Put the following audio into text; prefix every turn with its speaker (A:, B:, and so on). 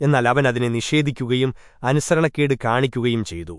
A: എന്നാൽ അവൻ അതിനെ നിഷേധിക്കുകയും അനുസരണക്കേട് കാണിക്കുകയും ചെയ്തു.